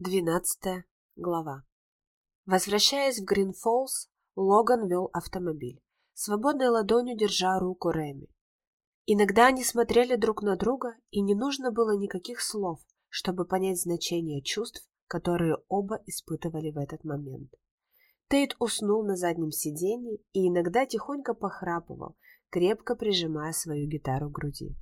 Двенадцатая глава. Возвращаясь в Гринфоллс, Логан вел автомобиль, свободной ладонью держа руку Реми. Иногда они смотрели друг на друга, и не нужно было никаких слов, чтобы понять значение чувств, которые оба испытывали в этот момент. Тейт уснул на заднем сиденье и иногда тихонько похрапывал, крепко прижимая свою гитару к груди.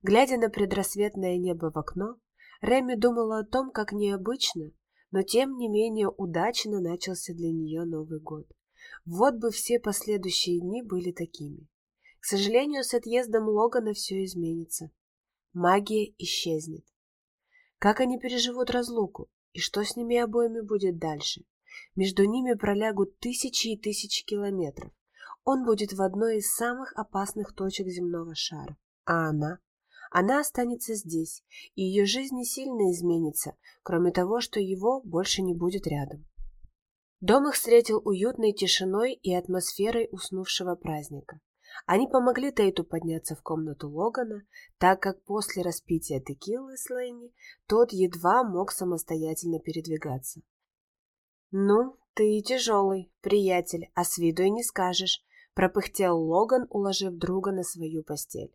Глядя на предрассветное небо в окно, Реми думала о том, как необычно, но тем не менее удачно начался для нее Новый год. Вот бы все последующие дни были такими. К сожалению, с отъездом Логана все изменится. Магия исчезнет. Как они переживут разлуку? И что с ними обоими будет дальше? Между ними пролягут тысячи и тысячи километров. Он будет в одной из самых опасных точек земного шара. А она? Она останется здесь, и ее жизнь не сильно изменится, кроме того, что его больше не будет рядом. Дом их встретил уютной тишиной и атмосферой уснувшего праздника. Они помогли Тейту подняться в комнату Логана, так как после распития текилы с Лэнни тот едва мог самостоятельно передвигаться. «Ну, ты тяжелый, приятель, а с виду и не скажешь», — пропыхтел Логан, уложив друга на свою постель.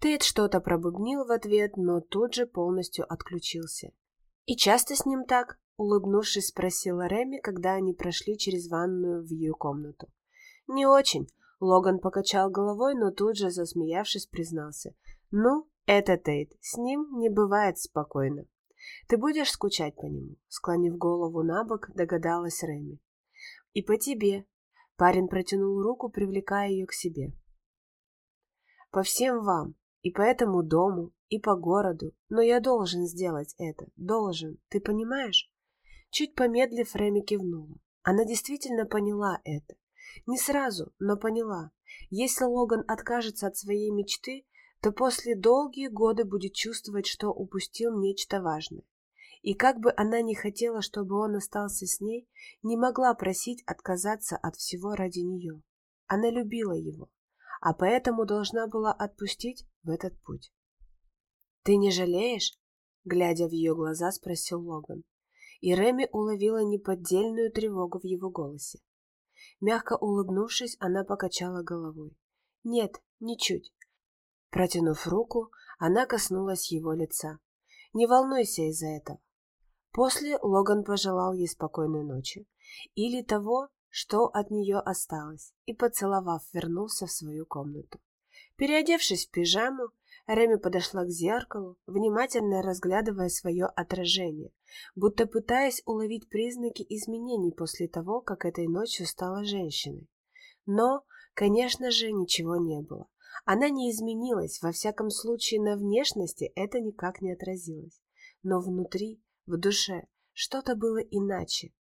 Тейт что-то пробубнил в ответ, но тут же полностью отключился. «И часто с ним так?» — улыбнувшись, спросила Реми, когда они прошли через ванную в ее комнату. «Не очень», — Логан покачал головой, но тут же, засмеявшись, признался. «Ну, это Тейт, с ним не бывает спокойно». «Ты будешь скучать по нему?» — склонив голову на бок, догадалась Реми. «И по тебе». Парень протянул руку, привлекая ее к себе. «По всем вам. И по этому дому, и по городу. Но я должен сделать это. Должен. Ты понимаешь? Чуть помедлив, Реми кивнула. Она действительно поняла это. Не сразу, но поняла. Если Логан откажется от своей мечты, то после долгие годы будет чувствовать, что упустил нечто важное. И как бы она ни хотела, чтобы он остался с ней, не могла просить отказаться от всего ради нее. Она любила его, а поэтому должна была отпустить в этот путь. «Ты не жалеешь?» — глядя в ее глаза, спросил Логан. И Реми уловила неподдельную тревогу в его голосе. Мягко улыбнувшись, она покачала головой. «Нет, ничуть». Протянув руку, она коснулась его лица. «Не волнуйся из-за этого». После Логан пожелал ей спокойной ночи. Или того, что от нее осталось, и, поцеловав, вернулся в свою комнату. Переодевшись в пижаму, Реми подошла к зеркалу, внимательно разглядывая свое отражение, будто пытаясь уловить признаки изменений после того, как этой ночью стала женщиной. Но, конечно же, ничего не было. Она не изменилась, во всяком случае на внешности это никак не отразилось. Но внутри, в душе, что-то было иначе,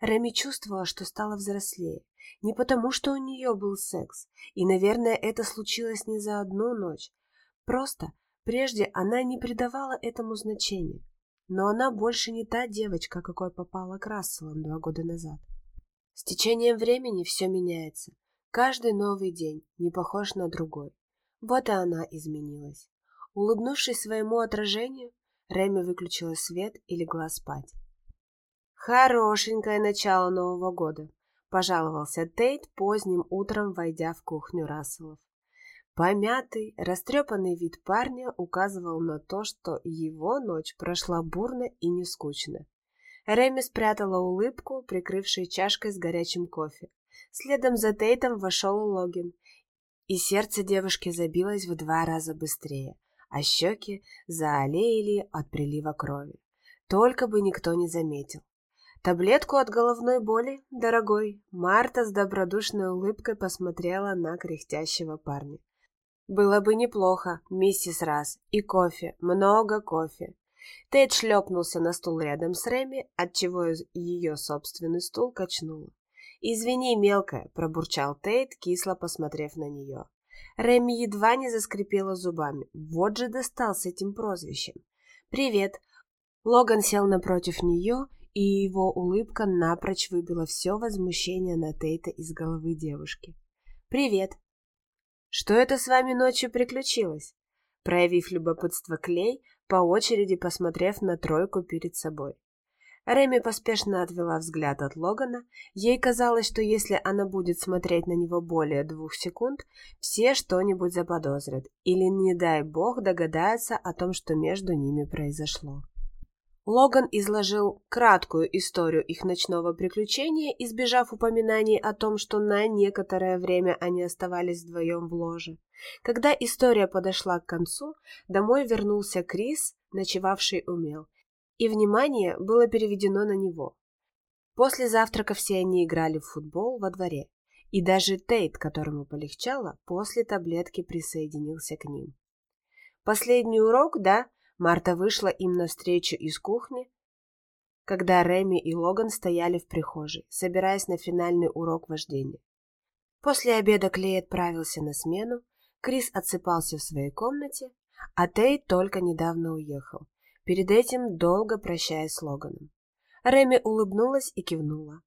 Реми чувствовала, что стала взрослее. Не потому, что у нее был секс, и, наверное, это случилось не за одну ночь. Просто прежде она не придавала этому значения. Но она больше не та девочка, какой попала к Расселам два года назад. С течением времени все меняется. Каждый новый день не похож на другой. Вот и она изменилась. Улыбнувшись своему отражению, Реми выключила свет и легла спать. «Хорошенькое начало Нового года», — пожаловался Тейт поздним утром, войдя в кухню Расселов. Помятый, растрепанный вид парня указывал на то, что его ночь прошла бурно и не скучно. Реми спрятала улыбку, прикрывшей чашкой с горячим кофе. Следом за Тейтом вошел Логин, и сердце девушки забилось в два раза быстрее, а щеки заолеяли от прилива крови. Только бы никто не заметил. Таблетку от головной боли, дорогой. Марта с добродушной улыбкой посмотрела на кряхтящего парня. Было бы неплохо, миссис Раз, и кофе, много кофе. Тейт шлепнулся на стул рядом с Реми, отчего ее собственный стул качнуло. «Извини, мелкая», — пробурчал Тейт, кисло посмотрев на нее. Реми едва не заскрипела зубами. Вот же достал с этим прозвищем. «Привет». Логан сел напротив нее и его улыбка напрочь выбила все возмущение на Тейта из головы девушки. «Привет!» «Что это с вами ночью приключилось?» Проявив любопытство Клей, по очереди посмотрев на тройку перед собой. Реми поспешно отвела взгляд от Логана. Ей казалось, что если она будет смотреть на него более двух секунд, все что-нибудь заподозрят или, не дай бог, догадаются о том, что между ними произошло. Логан изложил краткую историю их ночного приключения, избежав упоминаний о том, что на некоторое время они оставались вдвоем в ложе. Когда история подошла к концу, домой вернулся Крис, ночевавший у и внимание было переведено на него. После завтрака все они играли в футбол во дворе, и даже Тейт, которому полегчало, после таблетки присоединился к ним. Последний урок, да, Марта вышла им навстречу из кухни, когда Реми и Логан стояли в прихожей, собираясь на финальный урок вождения. После обеда Клей отправился на смену, Крис отсыпался в своей комнате, а Тей только недавно уехал, перед этим долго прощаясь с Логаном. Реми улыбнулась и кивнула.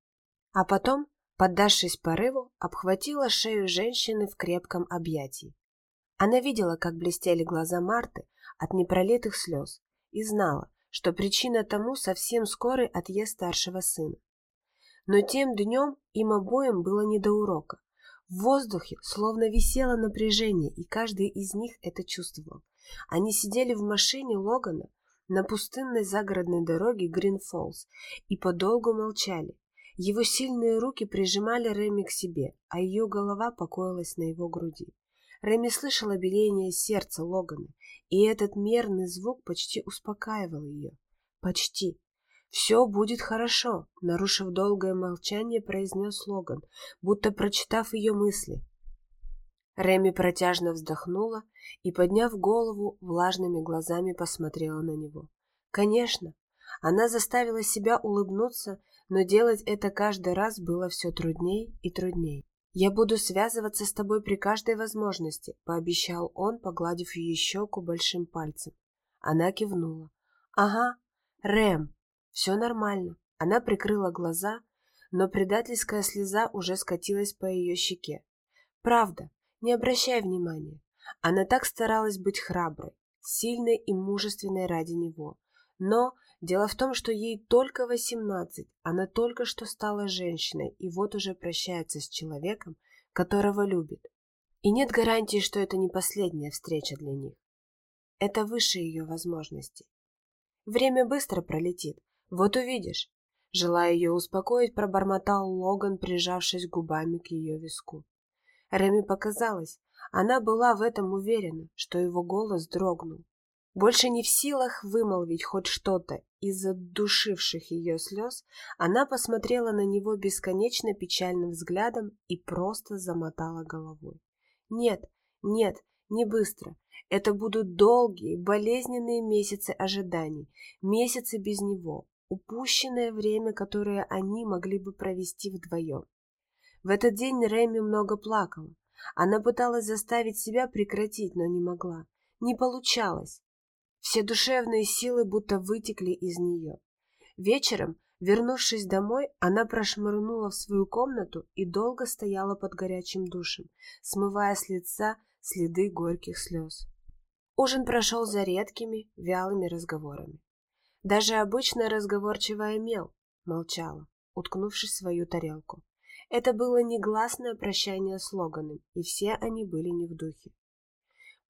А потом, поддавшись порыву, обхватила шею женщины в крепком объятии. Она видела, как блестели глаза Марты, от непролитых слез и знала, что причина тому совсем скорый отъезд старшего сына. Но тем днем им обоим было не до урока. В воздухе словно висело напряжение, и каждый из них это чувствовал. Они сидели в машине Логана на пустынной загородной дороге Гринфоллс и подолгу молчали. Его сильные руки прижимали Реми к себе, а ее голова покоилась на его груди. Реми слышала биение сердца Логана, и этот мерный звук почти успокаивал ее. Почти. «Все будет хорошо», — нарушив долгое молчание, произнес Логан, будто прочитав ее мысли. Реми протяжно вздохнула и, подняв голову, влажными глазами посмотрела на него. Конечно, она заставила себя улыбнуться, но делать это каждый раз было все трудней и трудней. «Я буду связываться с тобой при каждой возможности», — пообещал он, погладив ее щеку большим пальцем. Она кивнула. «Ага, Рэм, все нормально». Она прикрыла глаза, но предательская слеза уже скатилась по ее щеке. «Правда, не обращай внимания. Она так старалась быть храброй, сильной и мужественной ради него. Но дело в том, что ей только восемнадцать, она только что стала женщиной и вот уже прощается с человеком, которого любит. И нет гарантии, что это не последняя встреча для них. Это выше ее возможностей. Время быстро пролетит, вот увидишь. Желая ее успокоить, пробормотал Логан, прижавшись губами к ее виску. Реми показалось, она была в этом уверена, что его голос дрогнул. Больше не в силах вымолвить хоть что-то из-за душивших ее слез, она посмотрела на него бесконечно печальным взглядом и просто замотала головой. Нет, нет, не быстро. Это будут долгие, болезненные месяцы ожиданий, месяцы без него, упущенное время, которое они могли бы провести вдвоем. В этот день Рэми много плакала. Она пыталась заставить себя прекратить, но не могла. Не получалось. Все душевные силы будто вытекли из нее. Вечером, вернувшись домой, она прошмырнула в свою комнату и долго стояла под горячим душем, смывая с лица следы горьких слез. Ужин прошел за редкими, вялыми разговорами. Даже обычная разговорчивая мел молчала, уткнувшись в свою тарелку. Это было негласное прощание с Логаном, и все они были не в духе.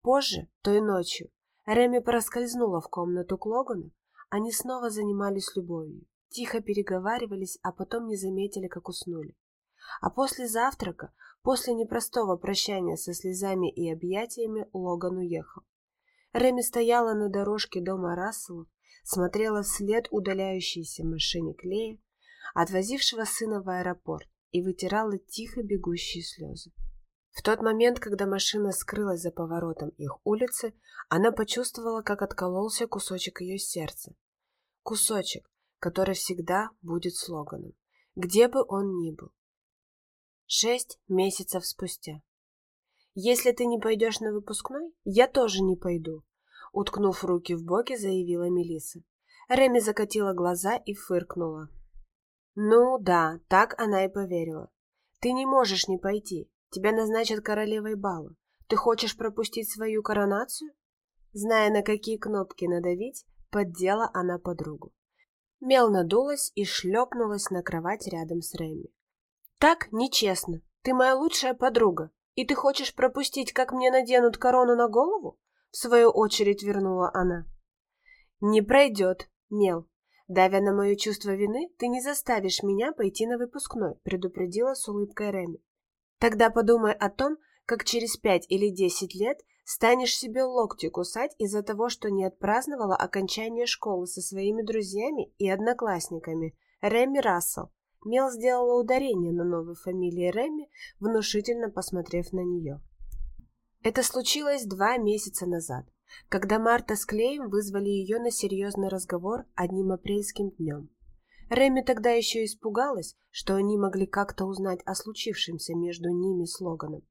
Позже, той ночью, Реми проскользнула в комнату к Логану, они снова занимались любовью, тихо переговаривались, а потом не заметили, как уснули. А после завтрака, после непростого прощания со слезами и объятиями, Логан уехал. Реми стояла на дорожке дома Расселов, смотрела вслед удаляющейся машине Клея, отвозившего сына в аэропорт, и вытирала тихо бегущие слезы. В тот момент, когда машина скрылась за поворотом их улицы, она почувствовала, как откололся кусочек ее сердца. Кусочек, который всегда будет слоганом, где бы он ни был. Шесть месяцев спустя. «Если ты не пойдешь на выпускной, я тоже не пойду», уткнув руки в боки, заявила Мелиса. Реми закатила глаза и фыркнула. Ну да, так она и поверила. Ты не можешь не пойти. Тебя назначат королевой бала. Ты хочешь пропустить свою коронацию? Зная, на какие кнопки надавить, поддела она подругу. Мел надулась и шлепнулась на кровать рядом с Реми. «Так нечестно. Ты моя лучшая подруга, и ты хочешь пропустить, как мне наденут корону на голову?» В свою очередь вернула она. «Не пройдет, Мел. Давя на мое чувство вины, ты не заставишь меня пойти на выпускной», предупредила с улыбкой Реми. «Тогда подумай о том, как через пять или десять лет станешь себе локти кусать из-за того, что не отпраздновала окончание школы со своими друзьями и одноклассниками. Реми Рассел. Мел сделала ударение на новой фамилии Реми, внушительно посмотрев на нее. Это случилось два месяца назад, когда Марта с Клеем вызвали ее на серьезный разговор одним апрельским днем. Реми тогда еще испугалась, что они могли как-то узнать о случившемся между ними с Логаном.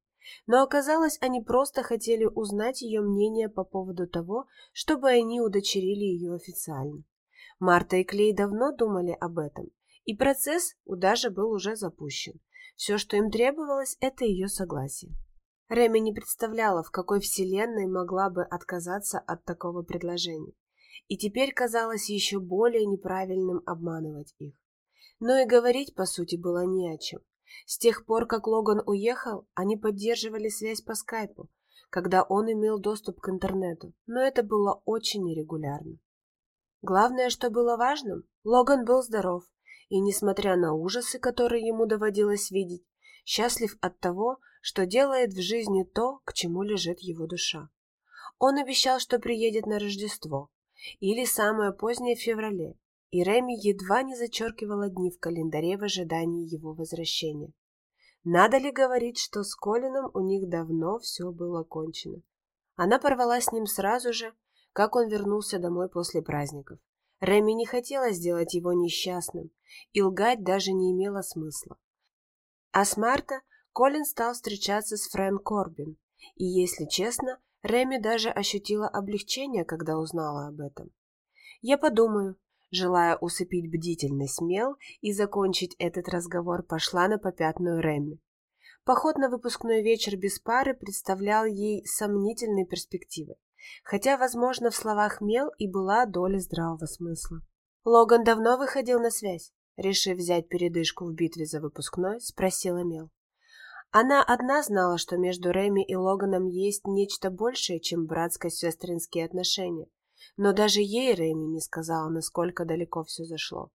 Но оказалось, они просто хотели узнать ее мнение по поводу того, чтобы они удочерили ее официально. Марта и Клей давно думали об этом, и процесс даже был уже запущен. Все, что им требовалось, это ее согласие. Реми не представляла, в какой вселенной могла бы отказаться от такого предложения. И теперь казалось еще более неправильным обманывать их. Но и говорить, по сути, было не о чем. С тех пор, как Логан уехал, они поддерживали связь по скайпу, когда он имел доступ к интернету, но это было очень нерегулярно. Главное, что было важным, Логан был здоров, и, несмотря на ужасы, которые ему доводилось видеть, счастлив от того, что делает в жизни то, к чему лежит его душа. Он обещал, что приедет на Рождество, или самое позднее в феврале, и Реми едва не зачеркивала дни в календаре в ожидании его возвращения. Надо ли говорить, что с Колином у них давно все было кончено? Она порвала с ним сразу же, как он вернулся домой после праздников. Реми не хотела сделать его несчастным, и лгать даже не имело смысла. А с марта Колин стал встречаться с Фрэн Корбин, и, если честно, Реми даже ощутила облегчение, когда узнала об этом. «Я подумаю», Желая усыпить бдительность Мел и закончить этот разговор, пошла на попятную Рэмми. Поход на выпускной вечер без пары представлял ей сомнительные перспективы, хотя, возможно, в словах Мел и была доля здравого смысла. Логан давно выходил на связь, решив взять передышку в битве за выпускной, спросила Мел. Она одна знала, что между Рэми и Логаном есть нечто большее, чем братско-сестринские отношения, но даже ей Рэми не сказала, насколько далеко все зашло.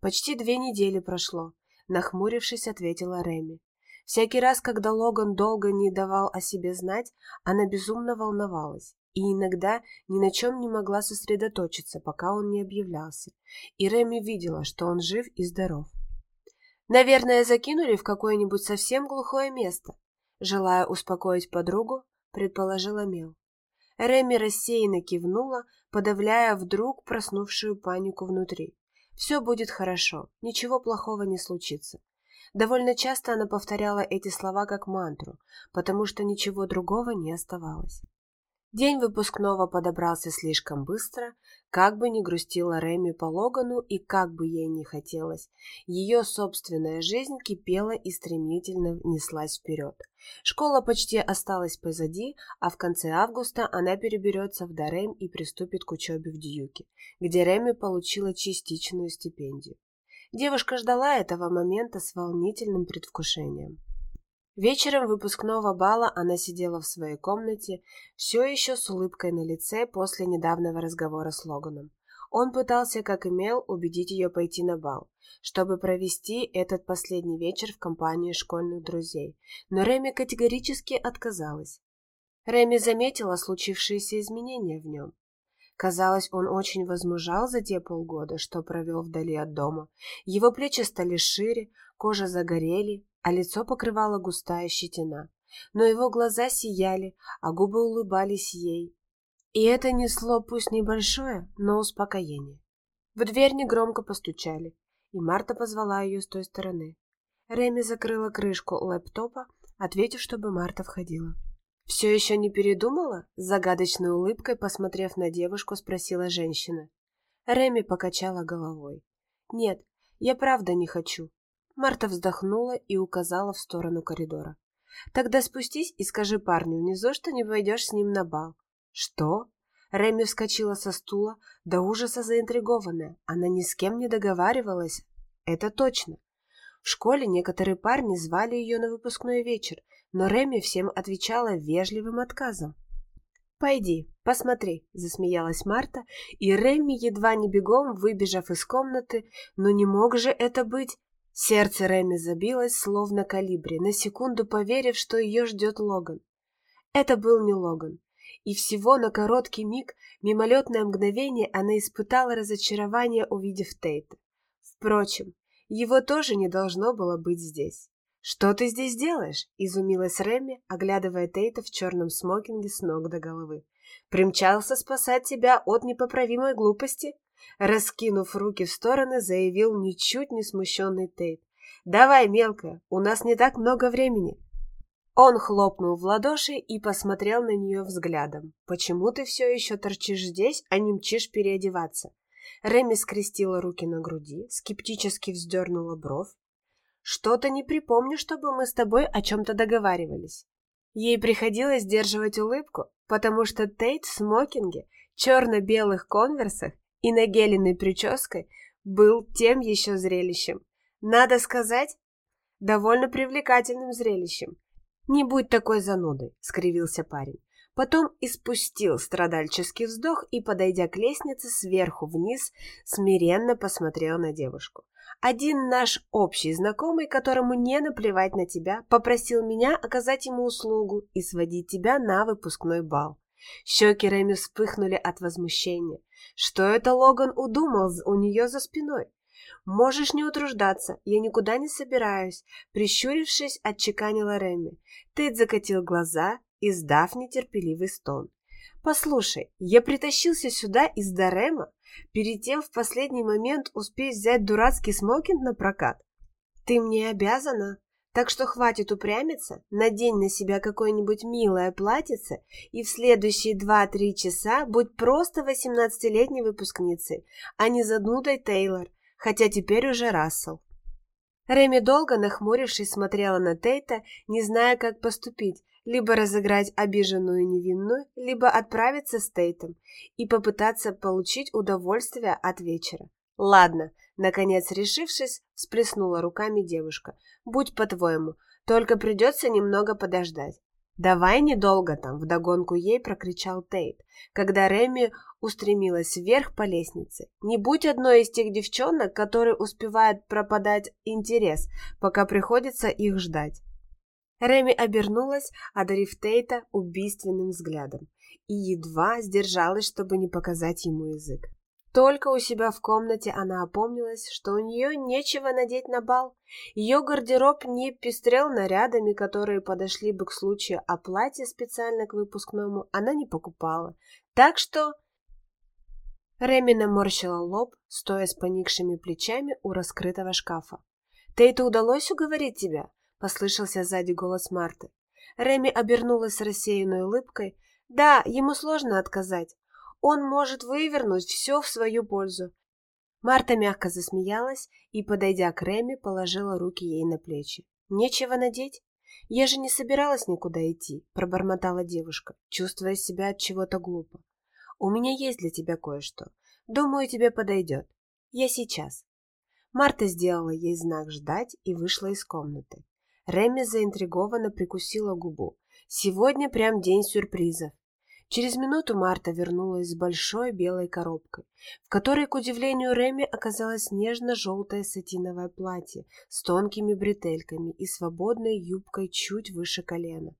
Почти две недели прошло, нахмурившись, ответила Рэми. Всякий раз, когда Логан долго не давал о себе знать, она безумно волновалась и иногда ни на чем не могла сосредоточиться, пока он не объявлялся. И Рэми видела, что он жив и здоров. «Наверное, закинули в какое-нибудь совсем глухое место», желая успокоить подругу, предположила Мел. Реми рассеянно кивнула, подавляя вдруг проснувшую панику внутри. «Все будет хорошо, ничего плохого не случится». Довольно часто она повторяла эти слова как мантру, потому что ничего другого не оставалось. День выпускного подобрался слишком быстро, как бы ни грустила Реми по Логану и как бы ей ни хотелось. Ее собственная жизнь кипела и стремительно неслась вперед. Школа почти осталась позади, а в конце августа она переберется в Дарем и приступит к учебе в Дьюке, где Реми получила частичную стипендию. Девушка ждала этого момента с волнительным предвкушением. Вечером выпускного бала она сидела в своей комнате, все еще с улыбкой на лице после недавнего разговора с Логаном. Он пытался, как имел, убедить ее пойти на бал, чтобы провести этот последний вечер в компании школьных друзей, но Реми категорически отказалась. Реми заметила случившиеся изменения в нем. Казалось, он очень возмужал за те полгода, что провел вдали от дома. Его плечи стали шире, кожа загорели, а лицо покрывала густая щетина. Но его глаза сияли, а губы улыбались ей. И это несло пусть небольшое, но успокоение. В дверь негромко постучали, и Марта позвала ее с той стороны. Реми закрыла крышку лэптопа, ответив, чтобы Марта входила. «Все еще не передумала?» Загадочной улыбкой, посмотрев на девушку, спросила женщина. Реми покачала головой. «Нет, я правда не хочу. Марта вздохнула и указала в сторону коридора. «Тогда спустись и скажи парню внизу, что не пойдешь с ним на бал». «Что?» Реми вскочила со стула, до ужаса заинтригованная. Она ни с кем не договаривалась, это точно. В школе некоторые парни звали ее на выпускной вечер, но Реми всем отвечала вежливым отказом. «Пойди, посмотри», — засмеялась Марта, и Реми, едва не бегом, выбежав из комнаты, но не мог же это быть... Сердце Реми забилось, словно калибри, на секунду поверив, что ее ждет Логан. Это был не Логан. И всего на короткий миг, мимолетное мгновение, она испытала разочарование, увидев Тейта. Впрочем, его тоже не должно было быть здесь. «Что ты здесь делаешь?» – изумилась Реми, оглядывая Тейта в черном смокинге с ног до головы. «Примчался спасать тебя от непоправимой глупости?» Раскинув руки в стороны, заявил ничуть не смущенный Тейт. «Давай, мелкая, у нас не так много времени». Он хлопнул в ладоши и посмотрел на нее взглядом. «Почему ты все еще торчишь здесь, а не мчишь переодеваться?» Реми скрестила руки на груди, скептически вздернула бровь. Что-то не припомню, чтобы мы с тобой о чем-то договаривались. Ей приходилось сдерживать улыбку, потому что Тейт в смокинге, черно-белых конверсах и нагеленной прической был тем еще зрелищем. Надо сказать, довольно привлекательным зрелищем. «Не будь такой занудой», — скривился парень. Потом испустил страдальческий вздох и, подойдя к лестнице сверху вниз, смиренно посмотрел на девушку. Один наш общий знакомый, которому не наплевать на тебя, попросил меня оказать ему услугу и сводить тебя на выпускной бал. Щеки Реми вспыхнули от возмущения. Что это Логан удумал у нее за спиной? «Можешь не утруждаться, я никуда не собираюсь», — прищурившись, отчеканила Реми. Тейт закатил глаза, издав нетерпеливый стон. «Послушай, я притащился сюда из Дарема, перед тем в последний момент успеть взять дурацкий смокинг на прокат. Ты мне обязана, так что хватит упрямиться, надень на себя какое-нибудь милое платьице и в следующие два-три часа будь просто восемнадцатилетней выпускницей, а не занудой Тейлор, хотя теперь уже Рассел. Реми долго, нахмурившись, смотрела на Тейта, не зная, как поступить, либо разыграть обиженную невинную, либо отправиться с Тейтом и попытаться получить удовольствие от вечера. Ладно, наконец решившись, всплеснула руками девушка. Будь по-твоему, только придется немного подождать. «Давай недолго там!» — вдогонку ей прокричал Тейт, когда Реми устремилась вверх по лестнице. «Не будь одной из тех девчонок, которые успевают пропадать интерес, пока приходится их ждать». Реми обернулась, одарив Тейта убийственным взглядом, и едва сдержалась, чтобы не показать ему язык. Только у себя в комнате она опомнилась, что у нее нечего надеть на бал. Ее гардероб не пестрел нарядами, которые подошли бы к случаю, а платье специально к выпускному она не покупала. Так что... Реми наморщила лоб, стоя с поникшими плечами у раскрытого шкафа. «Тейту удалось уговорить тебя?» — послышался сзади голос Марты. Реми обернулась рассеянной улыбкой. «Да, ему сложно отказать. Он может вывернуть все в свою пользу. Марта мягко засмеялась и, подойдя к Реми, положила руки ей на плечи. «Нечего надеть? Я же не собиралась никуда идти», — пробормотала девушка, чувствуя себя от чего-то глупо. «У меня есть для тебя кое-что. Думаю, тебе подойдет. Я сейчас». Марта сделала ей знак ждать и вышла из комнаты. Реми заинтригованно прикусила губу. «Сегодня прям день сюрпризов. Через минуту Марта вернулась с большой белой коробкой, в которой, к удивлению Реми, оказалось нежно-желтое сатиновое платье с тонкими бретельками и свободной юбкой чуть выше колена.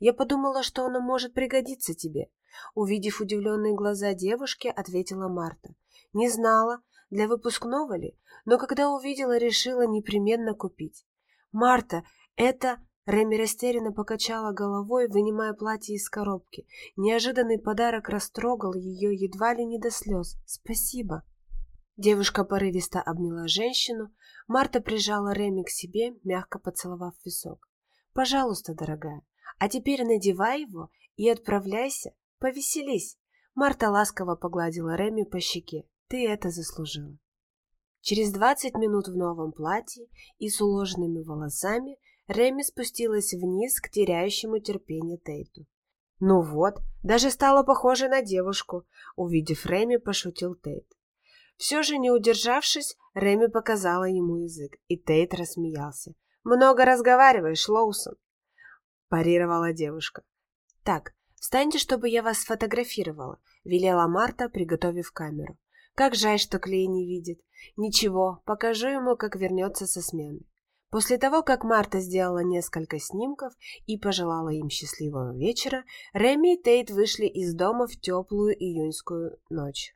Я подумала, что оно может пригодиться тебе. Увидев удивленные глаза девушки, ответила Марта. Не знала, для выпускного ли, но когда увидела, решила непременно купить. Марта, это... Реми растерянно покачала головой, вынимая платье из коробки. Неожиданный подарок растрогал ее едва ли не до слез. «Спасибо!» Девушка порывисто обняла женщину. Марта прижала Реми к себе, мягко поцеловав висок. «Пожалуйста, дорогая, а теперь надевай его и отправляйся, повеселись!» Марта ласково погладила Реми по щеке. «Ты это заслужила!» Через двадцать минут в новом платье и с уложенными волосами Реми спустилась вниз к теряющему терпение Тейту. Ну вот, даже стала похожа на девушку, увидев Реми, пошутил Тейт. Все же не удержавшись, Реми показала ему язык, и Тейт рассмеялся. «Много разговариваешь, Лоусон», – парировала девушка. «Так, встаньте, чтобы я вас сфотографировала», – велела Марта, приготовив камеру. «Как жаль, что Клей не видит. Ничего, покажу ему, как вернется со смены». После того, как Марта сделала несколько снимков и пожелала им счастливого вечера, Реми и Тейт вышли из дома в теплую июньскую ночь.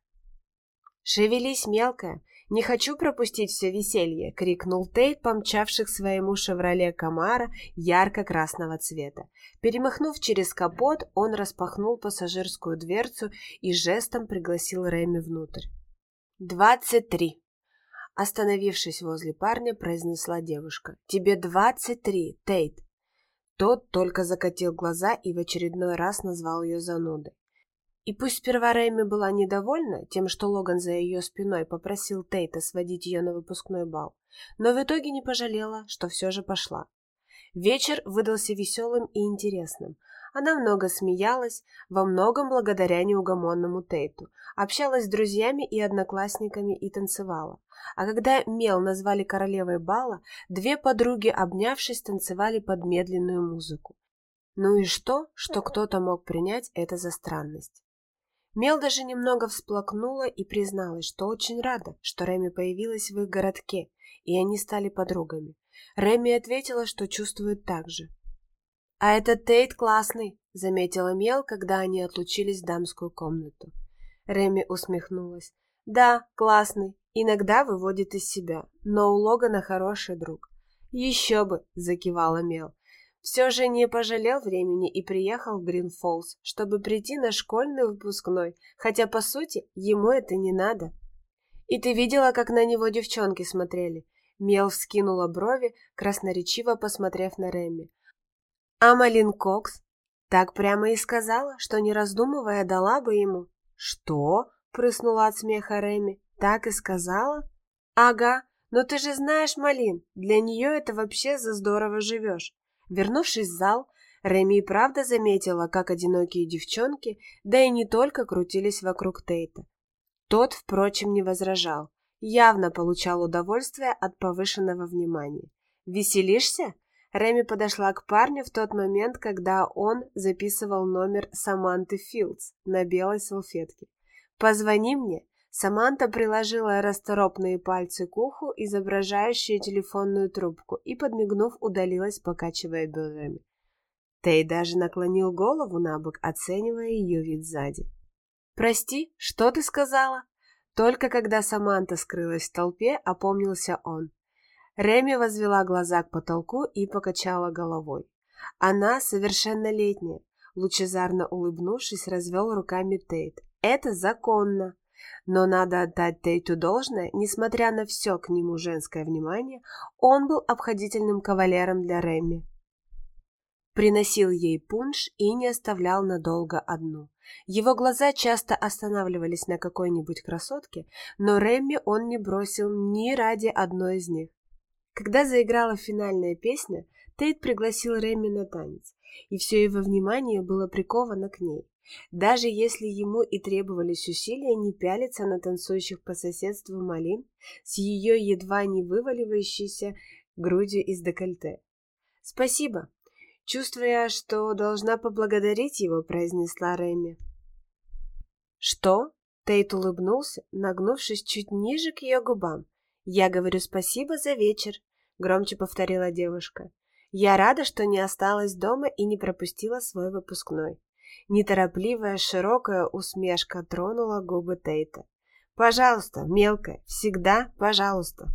«Шевелись, мелкая! Не хочу пропустить все веселье!» — крикнул Тейт, помчавших своему «Шевроле Камара» ярко-красного цвета. Перемахнув через капот, он распахнул пассажирскую дверцу и жестом пригласил Реми внутрь. «Двадцать три!» Остановившись возле парня, произнесла девушка. «Тебе двадцать три, Тейт!» Тот только закатил глаза и в очередной раз назвал ее занудой. И пусть сперва Рэйми была недовольна тем, что Логан за ее спиной попросил Тейта сводить ее на выпускной бал, но в итоге не пожалела, что все же пошла. Вечер выдался веселым и интересным, она много смеялась, во многом благодаря неугомонному Тейту, общалась с друзьями и одноклассниками и танцевала. А когда Мел назвали королевой бала, две подруги, обнявшись, танцевали под медленную музыку. Ну и что, что кто-то мог принять это за странность? Мел даже немного всплакнула и призналась, что очень рада, что Реми появилась в их городке, и они стали подругами. Реми ответила, что чувствует так же. «А этот Тейт классный», — заметила Мел, когда они отлучились в дамскую комнату. Реми усмехнулась. «Да, классный. Иногда выводит из себя, но у Логана хороший друг». «Еще бы», — закивала Мел. Все же не пожалел времени и приехал в Гринфоллс, чтобы прийти на школьный выпускной, хотя, по сути, ему это не надо. «И ты видела, как на него девчонки смотрели?» Мел вскинула брови, красноречиво посмотрев на Реми. А Малин Кокс так прямо и сказала, что не раздумывая дала бы ему. Что? прыснула от смеха Реми. Так и сказала? Ага, но ты же знаешь, Малин, для нее это вообще за здорово живешь. Вернувшись в зал, Реми и правда заметила, как одинокие девчонки, да и не только, крутились вокруг Тейта. Тот, впрочем, не возражал, явно получал удовольствие от повышенного внимания. «Веселишься?» Реми подошла к парню в тот момент, когда он записывал номер Саманты Филдс на белой салфетке. «Позвони мне». Саманта приложила расторопные пальцы к уху, изображающие телефонную трубку, и, подмигнув, удалилась, покачивая бедрами. Тей даже наклонил голову на бок, оценивая ее вид сзади. «Прости, что ты сказала?» Только когда Саманта скрылась в толпе, опомнился он. Реми возвела глаза к потолку и покачала головой. Она совершеннолетняя. Лучезарно улыбнувшись, развел руками Тейт. Это законно. Но надо отдать Тейту должное, несмотря на все к нему женское внимание, он был обходительным кавалером для Реми. Приносил ей пунш и не оставлял надолго одну. Его глаза часто останавливались на какой-нибудь красотке, но Рэмми он не бросил ни ради одной из них. Когда заиграла финальная песня, Тейт пригласил Реми на танец, и все его внимание было приковано к ней. Даже если ему и требовались усилия не пялиться на танцующих по соседству Малин с ее едва не вываливающейся грудью из декольте. «Спасибо!» Чувствуя, что должна поблагодарить его, произнесла Реми. «Что?» Тейт улыбнулся, нагнувшись чуть ниже к ее губам. «Я говорю спасибо за вечер», — громче повторила девушка. «Я рада, что не осталась дома и не пропустила свой выпускной». Неторопливая широкая усмешка тронула губы Тейта. «Пожалуйста, мелкая, всегда пожалуйста».